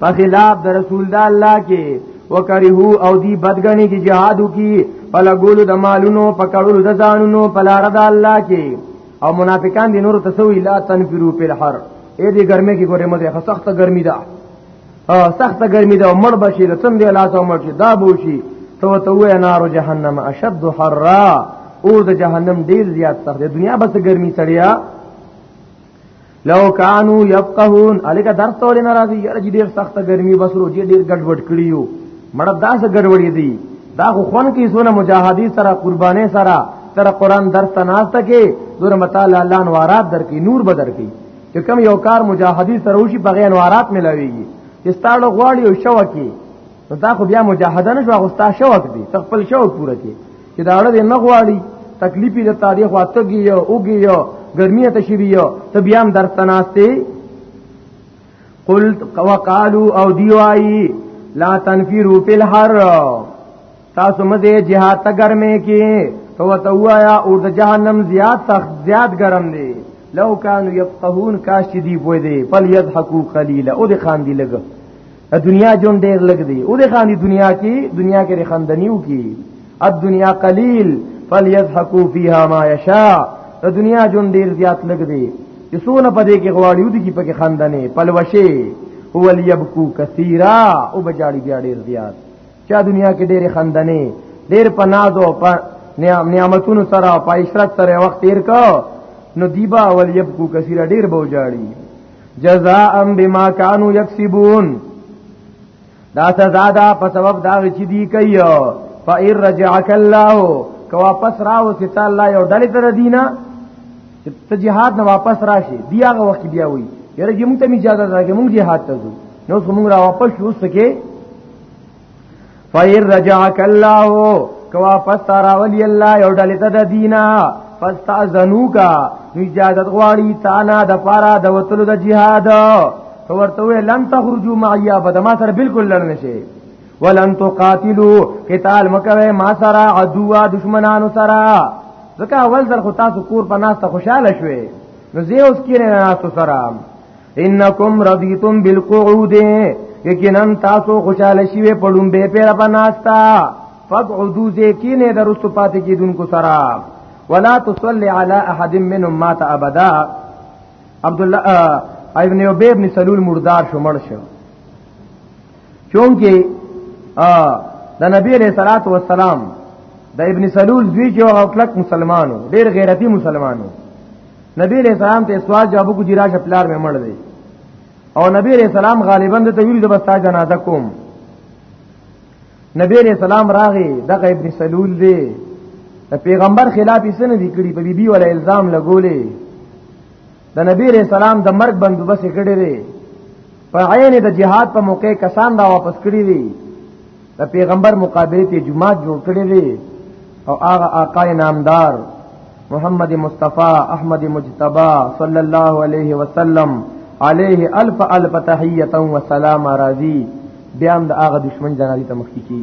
Speaker 2: په خلاف د رسول د الله کې وکرهو او دی بدګنی چې جهادو کې په لګولو د مالونو په کړولو د ځانونو په لار د الله کې او منافقان دي نور تسوي لا تنفروا في الحر اې دې ګرمه کې ګوره مده سخت ګرمي ده سخت ګرمي ده مړ بشي د تم دې لاس او مړ شي دا بوشي تو ته وې نار جهنم اشد حرا اور د جهنم ډیر زیات سخت دی دنیا بس ګرمي سړیا لو کانو یفقهون الګه درس تول نه راځي یاره جی ډیر سخته ګرمي بسرو جی ډیر ګډوډ کړیو مړه داس ګډوډې دي دا خو خون کې سونه مجاهدی سره قربانې سره تر قران درس ته ناشته کې دور متعالی الله انوارات درکې نور بدر کې چې کم یو کار مجاهدی سره وشي بغیر انوارات ملاويږي چې ستاړو غواړي او شوه کې دا خو بیا مجاهده نه شو غوستا شوه کې تخپل شوه پوره کې چې دا اړه نه غواړي تکلیف د تاریخ واتګي یو اوګي یو ګرمي ته شي یو ته بیا هم درته ناشته قلت وقالو او دیوای لا تنفروا فی الحر تاسو مزه جهاد ته ګرمه کې تو ته وایا او د جهنم زیات سخت زیات ګرم دی لو کانوا یفقهون کاش دی بو دی فل یضحکوا قلیلا او د خان دی لګ ا دنیا جون ډیر لګ دی او د خاني دنیا کې دنیا کې خندنیو کې ا دنیا قلیل فلیضحکوا فیها ما یشاء د دنیا جون ډیر زیات لګ دی چې سونه پدې کې غواړي ودی کې پکې خندنه پلوشه هو لیبکو کثیرا او بجاړي بیا ډیر زیات چا دنیا کې ډیر خندنه ډیر پنازو په نعمتونو سره په عشرت سره وخت تیر کو نو دیبا ولیبکو کثیرا ډیر بوجاړي جزاء بما كانوا يكسبون دا سزا دا په سبب دا چې دی کوي فإن رجعك الله کو واپس راو چې تعالی الله یو ډلې تر دینه چې ته jihad نه واپس راشي دی هغه وخت بیا وي یره چې موږ ته اجازه راکې موږ jihad ته ځو نو څنګه را واپس شو سکے فیر رجعک الله کو واپس تاراولی الله یو ډلې ته د دینا فاستاذنو کا اجازه غواړي تانا د پارا د وتلو د جهاد تو ورته وی لن تخرجوا معي ابدا ما سره بالکل لړ نشي ولن تقاتلوا قتال مکوي ما سره عدوا دشمنانو سره ځکه اول ځل خو تاسو کور په ناس ته خوشاله شوي نو زه اوس کینې نه تاسو سره انکم رضیتم بالقعود یقینا تاسو خوشاله شوی په لومبه پیر بناستا فقعدو زکینه درستو پاتې کیدونکو سره ولا تصلي على احد منهم مات ابدا عبد الله ابن ابي ابن سلول مردار شو مړ شو چونکه د نبی علیہ الصلات والسلام د ابن سلول زوی چې هغه کلک مسلمانو ډیر غیرتی مسلمانو نبی علیہ السلام ته سوال جواب کو جراش پلار مې مړ دی او نبی علیہ السلام غالبا د تویل د بستا جنازه کوم نبی علیہ السلام راغی دغه ابن سلول دی د پیغمبر خلاف یې سن دي کړی په بیبي ولا الزام لګولې د نبی علیہ السلام د مرګ بندوبس کړی دی په عین د جهاد په موقع کسان دا واپس کړی دی د پیغمبر مقابله ته جمعه جوړ کړی دی او هغه آقا نامدار محمد مصطفی احمد مجتبی صلی الله علیه وسلم علیه الف الف تحیه و سلام راضی بیا هم د هغه دشمن جنازي ته مخکې کی